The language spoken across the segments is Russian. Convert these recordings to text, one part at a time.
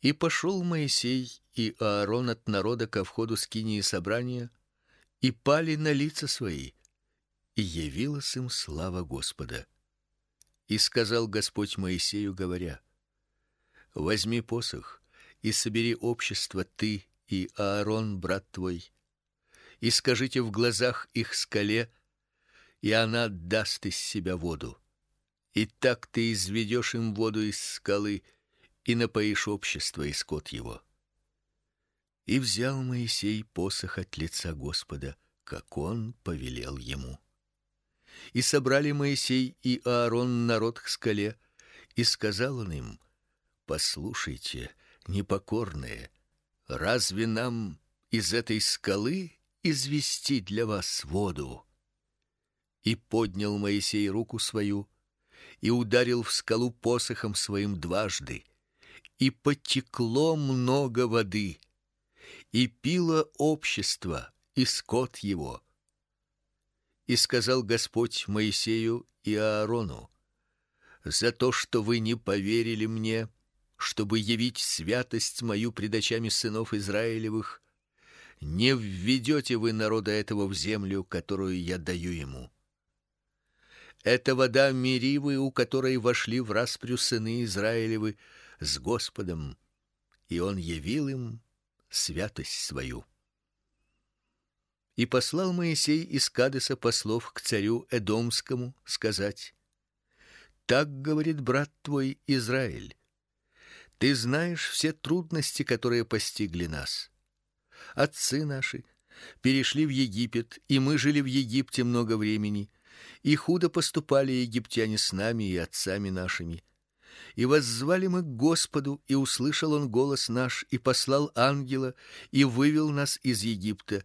И пошел Моисей и Аарон от народа ко входу скинии собрания, и пали на лица свои, и явилась им слава Господа. И сказал Господь Моисею, говоря: Возьми посох и собери общество ты и Аарон брат твой, и скажите в глазах их скале, и она даст из себя воду. И так ты изведешь им воду из скалы и напоишь общество и скот его. И взял Моисей посох от лица Господа, как он повелел ему. И собрали Моисей и Аарон народ к скале, и сказал он им: Послушайте, непокорные, разве нам из этой скалы извести для вас воду? И поднял Моисей руку свою и ударил в скалу посохом своим дважды, и потекло много воды, и пило общество и скот его. И сказал Господь Моисею и Аарону: за то, что вы не поверили мне, чтобы явить святость мою пред очами сынов Израилевых, не введете вы народа этого в землю, которую я даю ему. Это вода Меривы, у которой вошли в распрю сыны Израилевы с Господом, и он явил им святость свою. И послал Моисей из Кадеса послов к царю Эдомскому сказать: Так говорит брат твой Израиль: ты знаешь все трудности, которые постигли нас. Отцы наши перешли в Египет, и мы жили в Египте много времени, и худо поступали египтяне с нами и отцами нашими. И воззвали мы к Господу, и услышал он голос наш, и послал ангела, и вывел нас из Египта.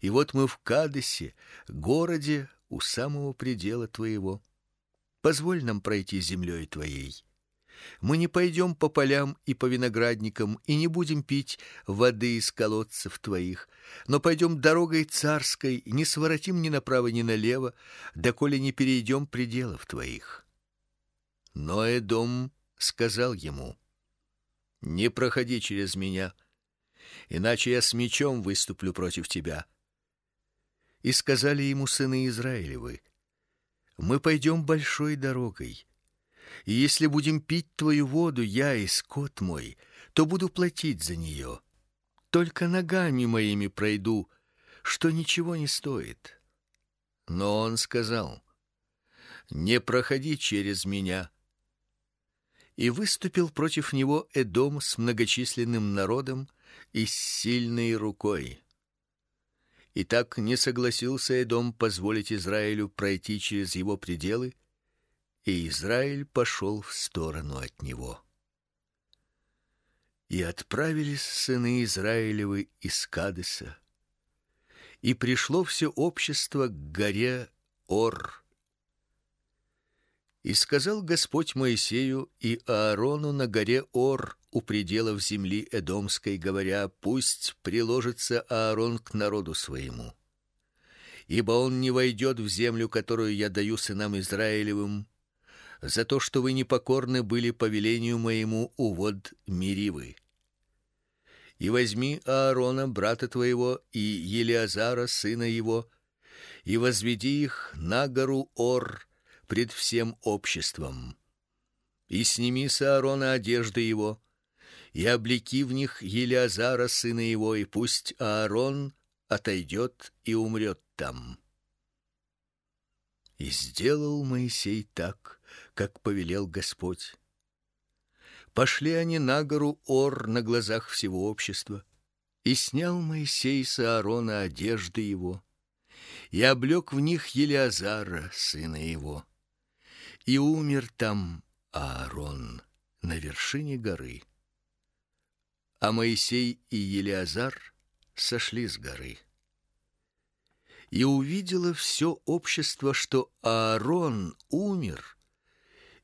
И вот мы в Кадесе, городе у самого предела твоего. Позволь нам пройти землей твоей. Мы не пойдем по полям и по виноградникам и не будем пить воды из колодцев твоих, но пойдем дорогой царской, не своротим ни направо, ни налево, доколе не перейдем пределов твоих. Но Эдом сказал ему: Не проходи через меня, иначе я с мечом выступлю против тебя. И сказали ему сыны Израилевы: Мы пойдем большой дорогой и если будем пить твою воду, я и скот мой, то буду платить за нее. Только ногами моими пройду, что ничего не стоит. Но он сказал: Не проходи через меня. И выступил против него Эдом с многочисленным народом и с сильной рукой. И так не согласился Эдом позволить Израилю пройти через его пределы, и Израиль пошел в сторону от него. И отправились сыны Израилевы из Кадеса, и пришло все общество к горе Ор. И сказал Господь Моисею и Аарону на горе Ор у пределов земли эдомской, говоря: пусть приложится Аарон к народу своему, ибо он не войдет в землю, которую я даю сынам Израилевым за то, что вы непокорны были повелению моему у вод Миривы. И возьми Аарона брата твоего и Елиазара сына его, и возведи их на гору Ор пред всем обществом. И сними с Аарона одежды его, и облеки в них Елиазара сына его, и пусть Аарон отойдет и умрет там. И сделал Моисей так, как повелел Господь. Пошли они на гору Ор на глазах всего общества, и снял Моисей с Аарона одежды его, и облек в них Елиазара сына его. И умер там Аарон на вершине горы. А Моисей и Елиазар сошли с горы и увидело все общество, что Аарон умер,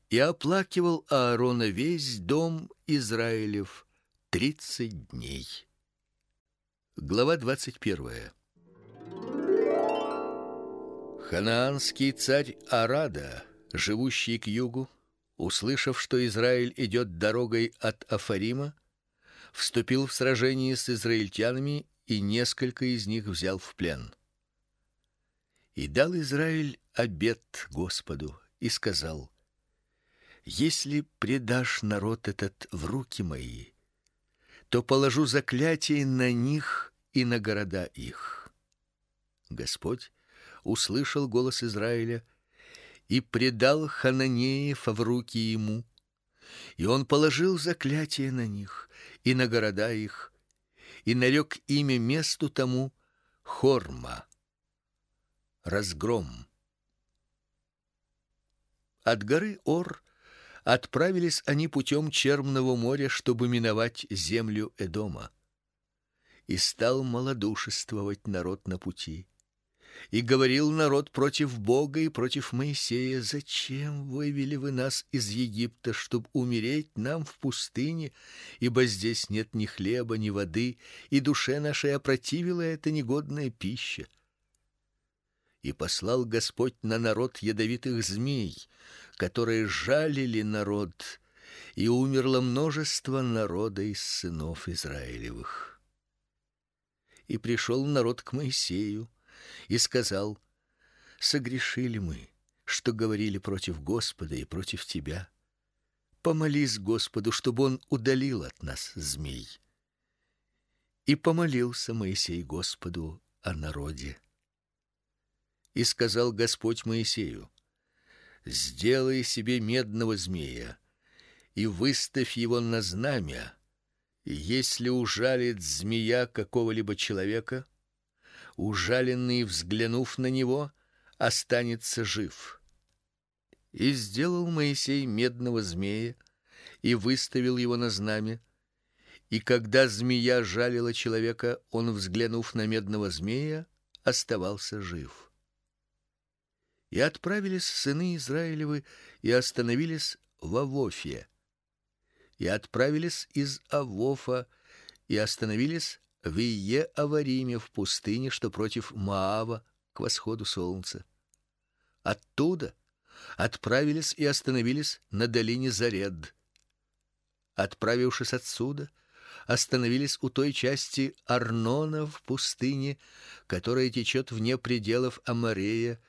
и оплакивал Аарона весь дом Израилев тридцать дней. Глава двадцать первая. Ханаанский царь Арада, живущий к югу, услышав, что Израиль идет дорогой от Афарима, вступил в сражение с израильтянами и несколько из них взял в плен. И дал Израиль обет Господу и сказал: Если предашь народ этот в руки мои, то положу заклятие на них и на города их. Господь услышал голос Израиля и предал хананеев в руки ему, и он положил заклятие на них и на города их, и нарек имя месту тому Хорма разгром. От горы Ор отправились они путем Черного моря, чтобы миновать землю Эдома. И стал малодушествовать народ на пути. И говорил народ против Бога и против Моисея: "Зачем вывели вы нас из Египта, чтобы умереть нам в пустыне, ибо здесь нет ни хлеба, ни воды, и душе нашей опротивила эта негодная пища?" и послал Господь на народ ядовитых змей, которые жалили народ, и умерло множество народа из сынов Израилевых. И пришел народ к Моисею и сказал: Согрешили мы, что говорили против Господа и против тебя. Помолись Господу, чтобы он удалил от нас змей. И помолился Моисей Господу о народе. И сказал Господь Моисею: Сделай себе медного змея и выставь его на знамя. И если ужалит змея какого-либо человека, ужаленный, взглянув на него, останется жив. И сделал Моисей медного змея и выставил его на знамя. И когда змея жалила человека, он, взглянув на медного змея, оставался жив. И отправились сыны Израилевы и остановились в Авофе. И отправились из Авофа и остановились в Ие-Авариме в пустыне, что против Маава, к восходу солнца. Оттуда отправились и остановились на долине Заред. Отправившись отсюда, остановились у той части Арнона в пустыне, которая течет вне пределов Амарея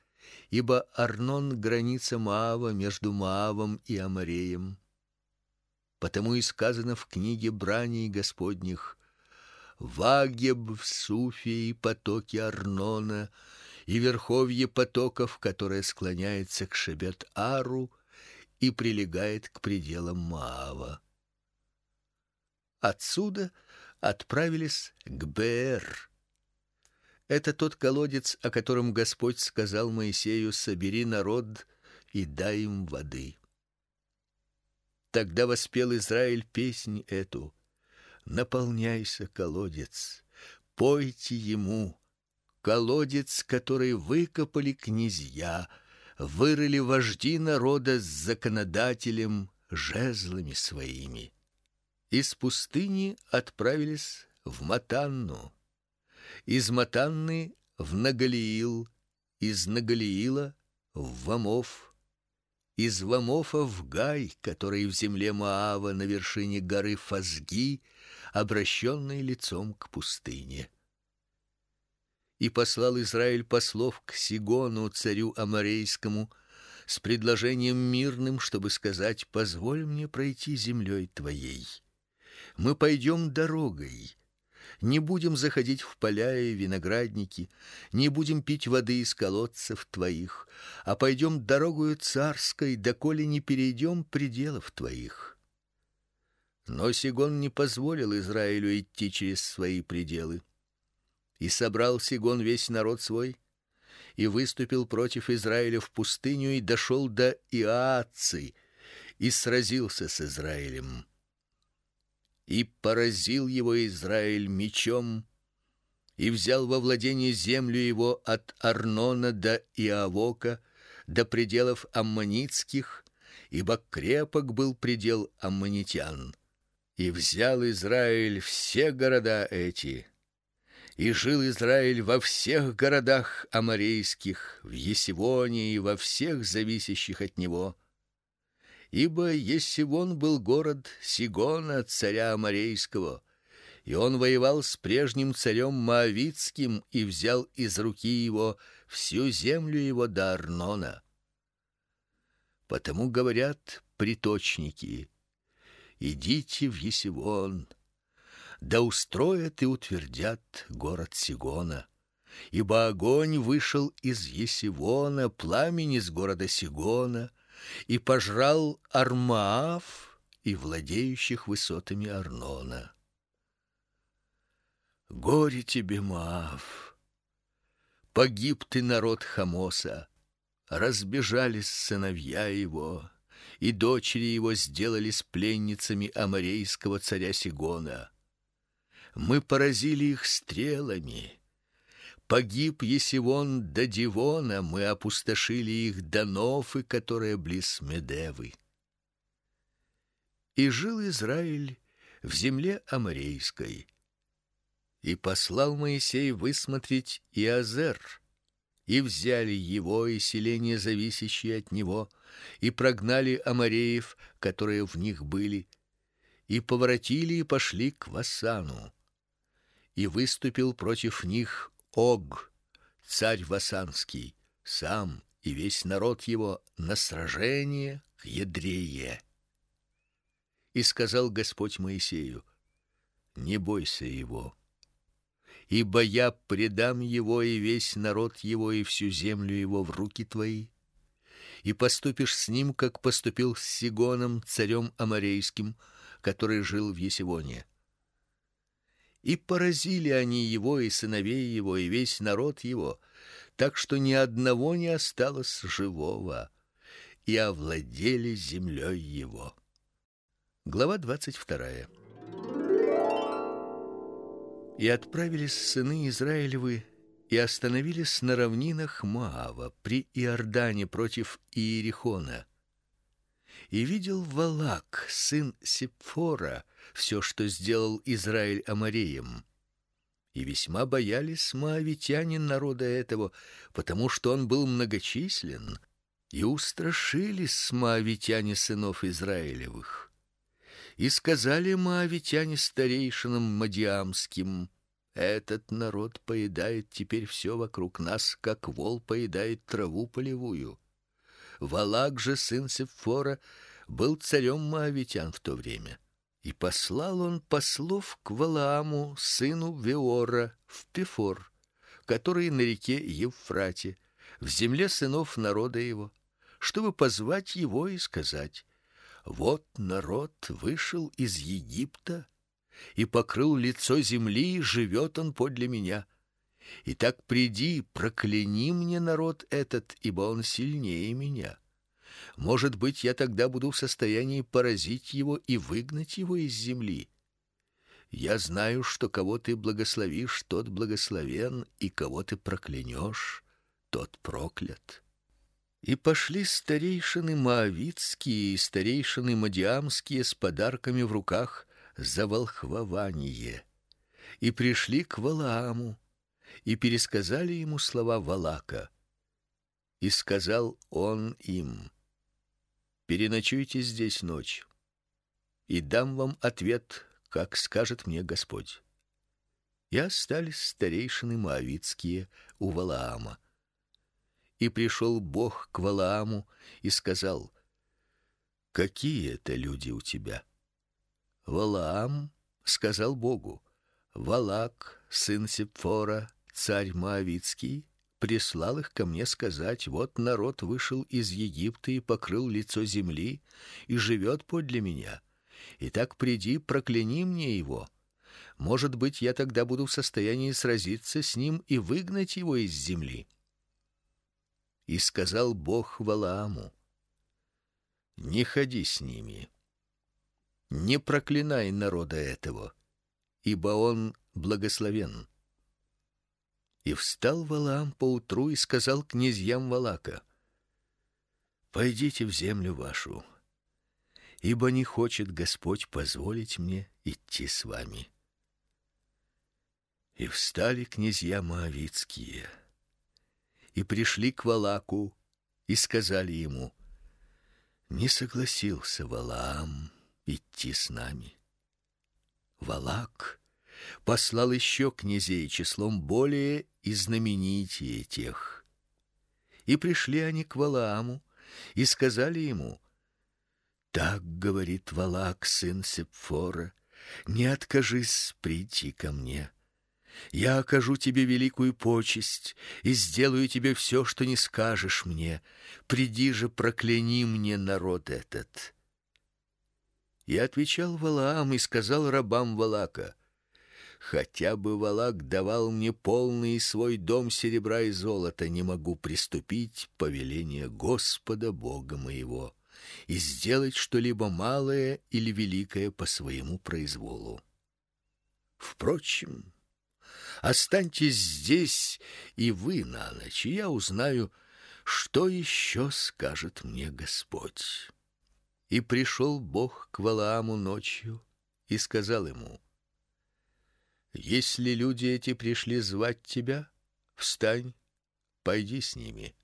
ибо Арнон граница Маава между Маавом и Амареем. Потому и сказано в книге Браней Господних: Вагеб в Суфе и потоки Арнона и верховье потоков, которое склоняется к Шебет-Ару и прилегает к пределам Маава. Отсюда отправились к Бер это тот колодец, о котором Господь сказал Моисею: "Собери народ и дай им воды". Тогда воспел Израиль песнь эту: "Наполняйся, колодец, пойте ему, колодец, который выкопали князья, вырыли вожди народа с законодателем жезлами своими". Из пустыни отправились в Матанну из Матанны в Нагалиил, из Нагалиила в Вамов, из Вамофа в Гай, который в земле Моава на вершине горы Фазги, обращенной лицом к пустыне. И послал Израиль послов к Сигону, царю аморейскому, с предложением мирным, чтобы сказать: "Позволь мне пройти землей твоей. Мы пойдем дорогой, не будем заходить в поля и виноградники, не будем пить воды из колодцев твоих, а пойдем дорогою царской, доколе не перейдем пределов твоих. Но Сигон не позволил Израилю идти через свои пределы. И собрал Сигон весь народ свой и выступил против Израиля в пустыню и дошел до Иацы и сразился с Израилем и поразил его Израиль мечом и взял во владение землю его от Арнона до Иавока до пределов аммонитских, ибо крепок был предел аммонитян. И взял Израиль все города эти. И жил Израиль во всех городах аморейских, в Есивоне и во всех зависящих от него ибо Есивон был город Сигона царя аморейского, И он воевал с прежним царем Моавитским и взял из руки его всю землю его до Арнона. Потому говорят приточники: идите в Есивон, да устроят и утвердят город Сигона. Ибо огонь вышел из Есивона, пламень из города Сигона, и пожрал Армаав и владеющих высотами Арнона. Горе тебе, Маав! Погиб ты, народ Хамоса! Разбежались сыновья его, и дочери его сделались пленницами аморейского царя Сигона. Мы поразили их стрелами. Погиб Есивон до Дивона, мы опустошили их до Нофы, которая близ Медевы. И жил Израиль в земле аморейской. И послал Моисей высмотреть Иазер, и взяли его и селения, зависящие от него, и прогнали амореев, которые в них были, и поворотили и пошли к Васану. И выступил против них Ог, царь Васанский, сам и весь народ его на сражение к Едрее. И сказал Господь Моисею: Не бойся его, ибо я предам его и весь народ его и всю землю его в руки твои, и поступишь с ним, как поступил с Сигоном, царем аморейским, который жил в Есивоне. И поразили они его и сыновей его и весь народ его, так что ни одного не осталось живого, и овладели землей его. Глава двадцать вторая. И отправились сыны Израилевы и остановились на равнинах Моава при Иордане против Иерихона. И видел Валак, сын Сепфора, все, что сделал Израиль амореем. И весьма боялись моавитяне народа этого, потому что он был многочислен, и устрашились моавитяне сынов Израилевых. И сказали моавитяне старейшинам мадиамским: этот народ поедает теперь все вокруг нас, как вол поедает траву полевую. Валак же сын Сефора был царем моавитян в то время. И послал он послов к Валааму, сыну Веора, в Пефор, который на реке Евфрате, в земле сынов народа его, чтобы позвать его и сказать: вот народ вышел из Египта и покрыл лицо земли, и живет он подле меня. Итак, приди, прокляни мне народ этот, ибо он сильнее меня. Может быть, я тогда буду в состоянии поразить его и выгнать его из земли. Я знаю, что кого ты благословишь, тот благословен, и кого ты проклянешь, тот проклят. И пошли старейшины моавитские и старейшины мадиамские с подарками в руках за волхвование. И пришли к Валааму и пересказали ему слова Валака. И сказал он им: Переночуйте здесь ночь, и дам вам ответ, как скажет мне Господь. И остались старейшины моавитские у Валаама. И пришел Бог к Валааму и сказал: Какие это люди у тебя? Валаам сказал Богу: Валак, сын Сепфора, царь Моавитский, прислал их ко мне сказать: вот народ вышел из Египта и покрыл лицо земли и живет подле меня. Итак, приди, прокляни мне его. Может быть, я тогда буду в состоянии сразиться с ним и выгнать его из земли. И сказал Бог Валааму: Не ходи с ними. Не проклинай народа этого, ибо он благословен. И встал Валаам поутру и сказал князьям Валака: Пойдите в землю вашу, ибо не хочет Господь позволить мне идти с вами. И встали князья моавитские и пришли к Валаку и сказали ему: Не согласился Валаам идти с нами. Валак послал еще князей числом более и знаменитее тех. И пришли они к Валааму и сказали ему: Так говорит Валак сын Сепфора: не откажись прийти ко мне. Я окажу тебе великую почесть и сделаю тебе все, что не скажешь мне. Приди же, прокляни мне народ этот. И отвечал Валаам и сказал рабам Валака: Хотя бы Валак давал мне полный свой дом серебра и золота, не могу приступить повеление Господа Бога моего и сделать что-либо малое или великое по своему произволу. Впрочем, останьтесь здесь и вы на ночь, и я узнаю, что еще скажет мне Господь. И пришел Бог к Валааму ночью и сказал ему: если люди эти пришли звать тебя, встань, пойди с ними.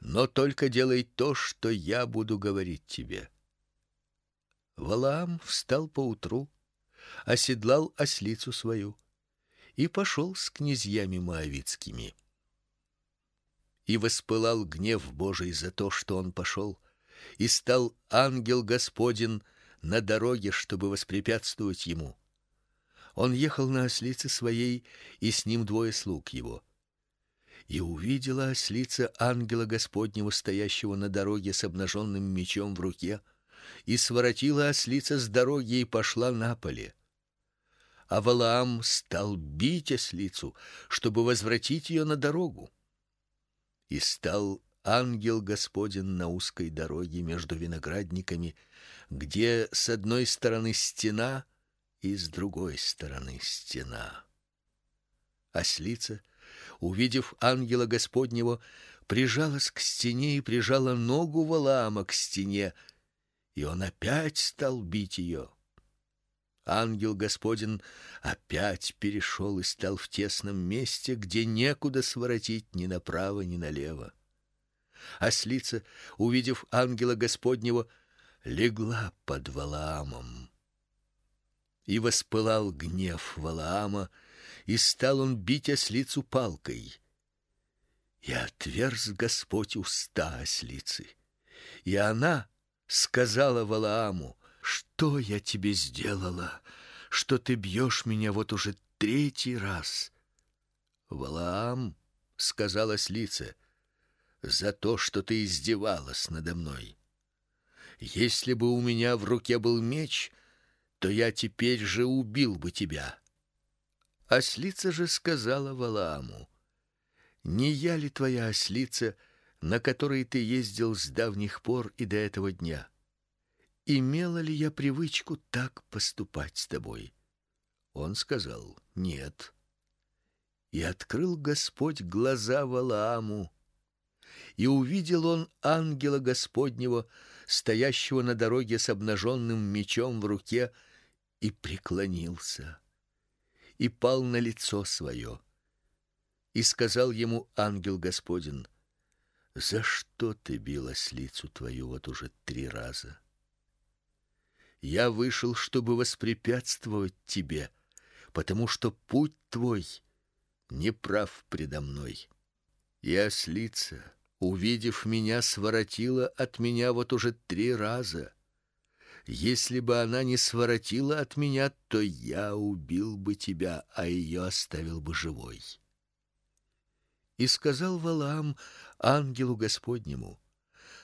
Но только делай то, что я буду говорить тебе. Валаам встал поутру, оседлал ослицу свою и пошел с князьями моавитскими. И воспылал гнев Божий за то, что он пошел, и стал ангел Господин на дороге, чтобы воспрепятствовать ему. Он ехал на ослице своей, и с ним двое слуг его. И увидела ослица ангела Господнего, стоящего на дороге с обнаженным мечом в руке, и своротила ослица с дороги и пошла на поле. А Валаам стал бить ослицу, чтобы возвратить ее на дорогу. И стал ангел Господин на узкой дороге между виноградниками, где с одной стороны стена, и с другой стороны стена. Ослица, увидев ангела Господнего, прижалась к стене и прижала ногу Валаама к стене, и он опять стал бить ее. Ангел Господин опять перешел и стал в тесном месте, где некуда своротить ни направо, ни налево. Ослица, увидев ангела Господнего, легла под Валаамом и воспылал гнев Валаама, и стал он бить ослицу палкой. И отверз Господь уста ослицы, и она сказала Валааму: "Что я тебе сделала, что ты бьешь меня вот уже третий раз?" Валаам сказала ослице: "За то, что ты издевалась надо мной. Если бы у меня в руке был меч, то я теперь же убил бы тебя. Ослица же сказала Валааму: Не я ли твоя ослица, на которой ты ездил с давних пор и до этого дня? Имела ли я привычку так поступать с тобой? Он сказал: Нет. И открыл Господь глаза Валааму, и увидел он ангела Господнего, стоящего на дороге с обнаженным мечом в руке, и преклонился, и пал на лицо свое. И сказал ему ангел Господин: За что ты бил ослицу твою вот уже три раза? Я вышел, чтобы воспрепятствовать тебе, потому что путь твой неправ предо мной. И ослица, увидев меня, своротила от меня вот уже три раза. Если бы она не своротила от меня, то я убил бы тебя, а ее оставил бы живой. И сказал Валаам ангелу Господнему: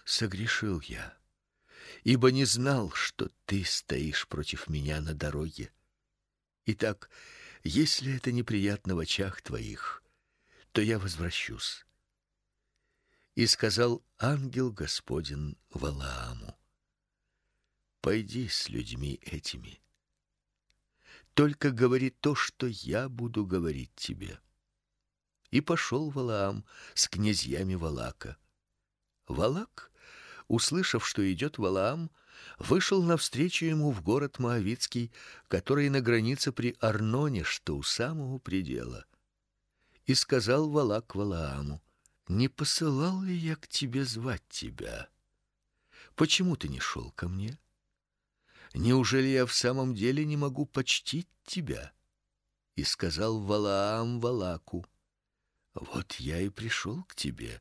Согрешил я, ибо не знал, что ты стоишь против меня на дороге. Итак, если это неприятно в очах твоих, то я возвращусь. И сказал ангел Господин Валааму: Пойди с людьми этими. Только говори то, что я буду говорить тебе. И пошел Валаам с князьями Валака. Валак, услышав, что идет Валаам, вышел навстречу ему в город Моавитский, который на границе при Арноне, что у самого предела. И сказал Валак Валааму: "Не посылал ли я к тебе звать тебя? Почему ты не шел ко мне?" Неужели я в самом деле не могу почтить тебя? И сказал Валаам Валаку: Вот я и пришел к тебе.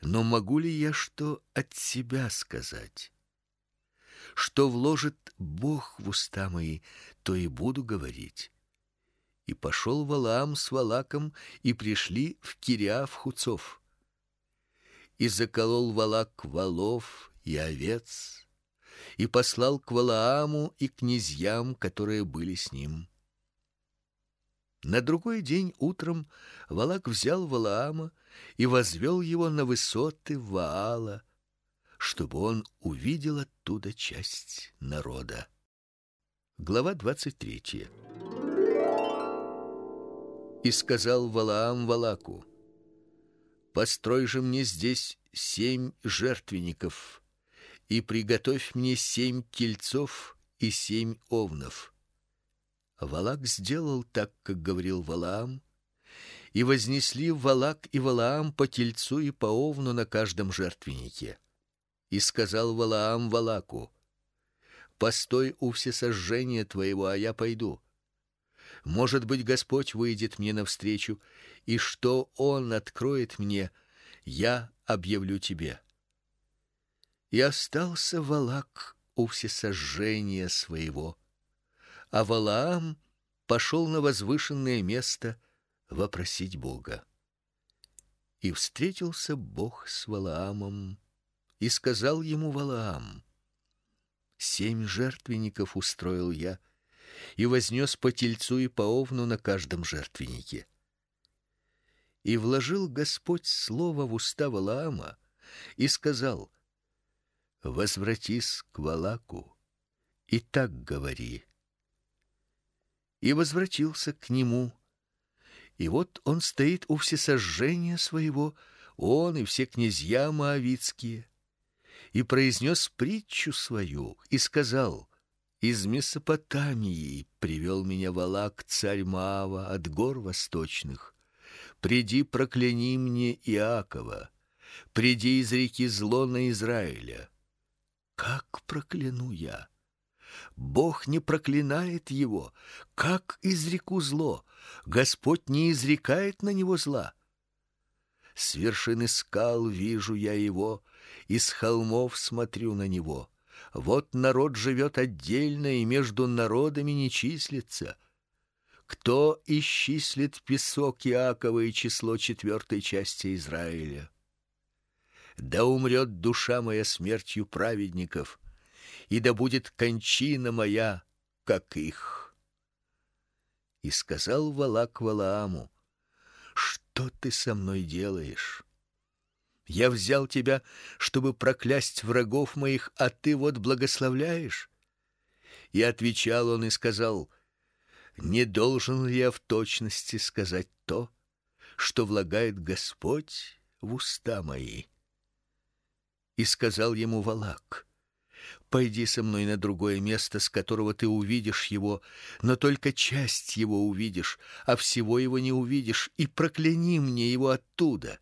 Но могу ли я что от себя сказать? Что вложит Бог в уста мои, то и буду говорить. И пошел Валаам с Валаком, и пришли в Кириаф Хуцов. И заколол Валак волов и овец, и послал к Валааму и князьям, которые были с ним. На другой день утром Валак взял Валаама и возвел его на высоты Ваала, чтобы он увидел оттуда часть народа. Глава двадцать третья. И сказал Валаам Валаку: Построй же мне здесь семь жертвенников и приготовь мне семь тельцов и семь овнов. Валак сделал так, как говорил Валаам, и вознесли Валак и Валаам по тельцу и по овну на каждом жертвеннике. И сказал Валаам Валаку: Постой у всесожжения твоего, а я пойду. Может быть, Господь выйдет мне навстречу, и что он откроет мне, я объявлю тебе. И остался Валак у всесожжения своего, а Валаам пошел на возвышенное место вопросить Бога. И встретился Бог с Валаамом и сказал ему Валаам: Семь жертвенников устроил я и вознес по тельцу и по овну на каждом жертвеннике. И вложил Господь слово в уста Валаама и сказал: Возвратись к Валаку и так говори. И возвратился к нему. И вот он стоит у всесожжения своего, он и все князья моавитские, и произнес притчу свою и сказал: из Месопотамии привел меня Валак, царь Маава, от гор восточных. Приди, прокляни мне Иакова, приди из реки зло на Израиля. Как прокляну я? Бог не проклинает его. Как изреку зло? Господь не изрекает на него зла. С вершины скал вижу я его, и с холмов смотрю на него. Вот народ живет отдельно и между народами не числится. Кто исчислит песок Иакова и число четвертой части Израиля? Да умрет душа моя смертью праведников, и да будет кончина моя, как их. И сказал Валак Валааму: Что ты со мной делаешь? Я взял тебя, чтобы проклясть врагов моих, а ты вот благословляешь. И отвечал он и сказал: Не должен ли я в точности сказать то, что влагает Господь в уста мои? И сказал ему Валак: Пойди со мной на другое место, с которого ты увидишь его, но только часть его увидишь, а всего его не увидишь, и прокляни мне его оттуда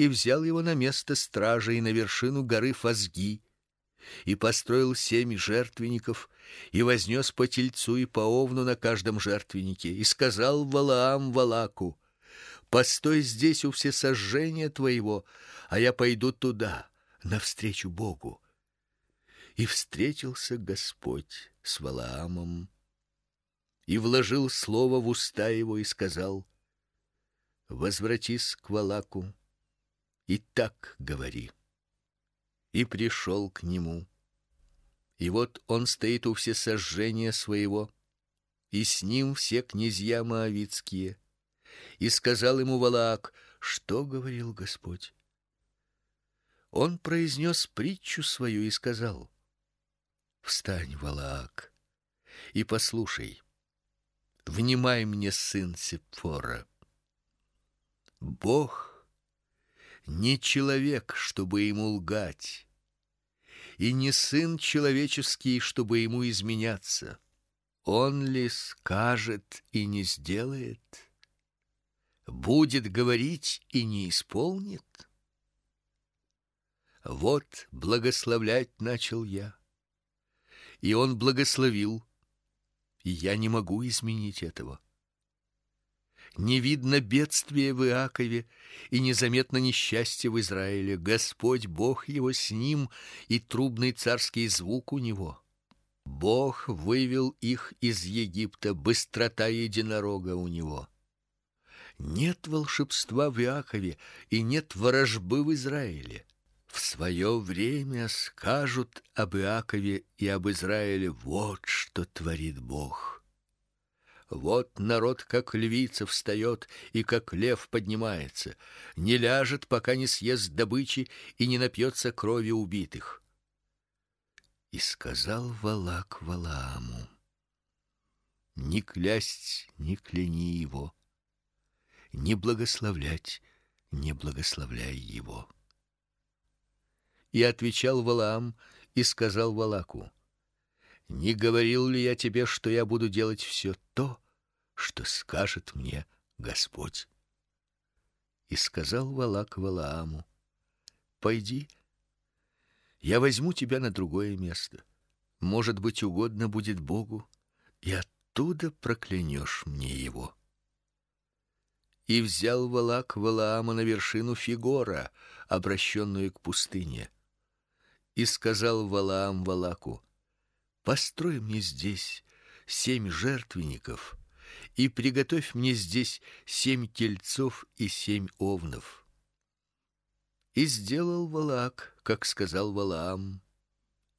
и взял его на место стражи и на вершину горы Фазги, и построил семь жертвенников, и вознес по тельцу и по овну на каждом жертвеннике, и сказал Валаам Валаку: Постой здесь у всесожжения твоего, а я пойду туда, навстречу Богу. И встретился Господь с Валаамом и вложил слово в уста его и сказал: Возвратись к Валаку и так говори. И пришел к нему. И вот он стоит у всесожжения своего, и с ним все князья моавитские. И сказал ему Валаак: "Что говорил Господь?" Он произнес притчу свою и сказал: "Встань, Валаак, и послушай. Внимай мне, сын Сепфора. Бог не человек, чтобы ему лгать, и не сын человеческий, чтобы ему изменяться. Он ли скажет и не сделает? Будет говорить и не исполнит? Вот благословлять начал я, и он благословил, я не могу изменить этого. Не видно бедствия в Иакове и незаметно несчастье в Израиле. Господь Бог его с ним, и трубный царский звук у него. Бог вывел их из Египта, быстрота единорога у него. Нет волшебства в Иакове и нет ворожбы в Израиле. В свое время скажут об Иакове и об Израиле: вот что творит Бог. Вот народ как львица встает и как лев поднимается, не ляжет, пока не съест добычи и не напьется крови убитых. И сказал Валак Валааму: Не клясть, не кляни его, не благословлять, не благословляй его. И отвечал Валаам и сказал Валаку: Не говорил ли я тебе, что я буду делать все то, что скажет мне Господь? И сказал Валак Валааму: Пойди, я возьму тебя на другое место. Может быть, угодно будет Богу, и оттуда проклянешь мне его. И взял Валак Валаама на вершину Фигора, обращенную к пустыне и сказал Валаам Валаку: "Построй мне здесь семь жертвенников и приготовь мне здесь семь тельцов и семь овнов". И сделал Валак, как сказал Валаам,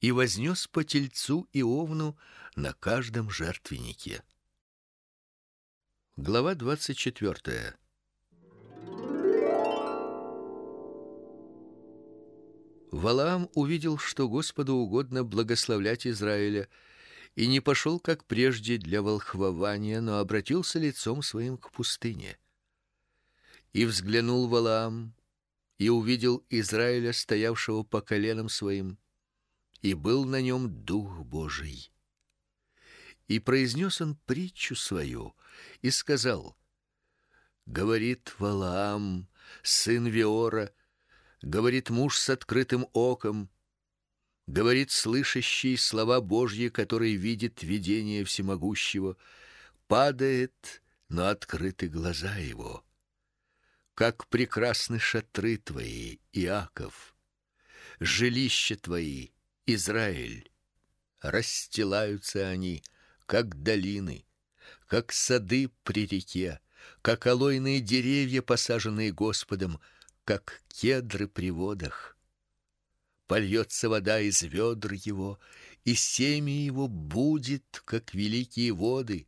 и вознес по тельцу и овну на каждом жертвеннике. Глава двадцать четвертая. Валаам увидел, что Господу угодно благословлять Израиля, и не пошел, как прежде, для волхвования, но обратился лицом своим к пустыне. И взглянул Валаам и увидел Израиля, стоявшего по коленам своим, и был на нем дух Божий. И произнес он притчу свою и сказал: говорит Валаам, сын Виора, говорит муж с открытым оком, говорит слышащий слова Божьи, который видит видение всемогущего, падает, но открыты глаза его. Как прекрасны шатры твои, Иаков, жилища твои, Израиль. Расстилаются они, как долины, как сады при реке, как алойные деревья, посаженные Господом, как кедры при водах. Польется вода из ведр его, и семя его будет, как великие воды.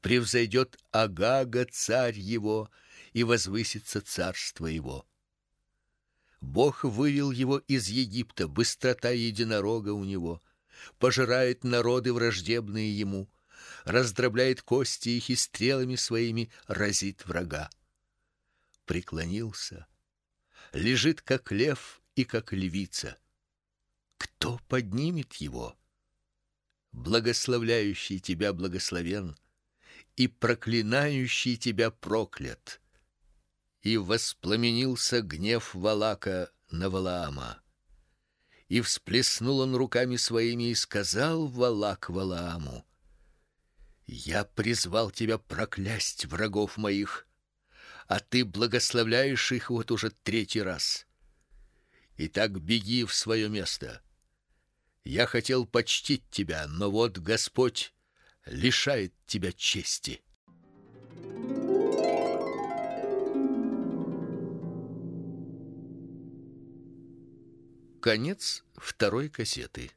Превзойдет Агага царь его, и возвысится царство его. Бог вывел его из Египта, быстрота единорога у него, пожирает народы враждебные ему, раздробляет кости их и стрелами своими разит врага. Преклонился, лежит как лев и как львица. Кто поднимет его? Благословляющий тебя благословен, и проклинающий тебя проклят. И воспламенился гнев Валака на Валаама. И всплеснул он руками своими и сказал Валак Валааму: Я призвал тебя проклясть врагов моих а ты благословляешь их вот уже третий раз. Итак, беги в свое место. Я хотел почтить тебя, но вот Господь лишает тебя чести. Конец второй кассеты.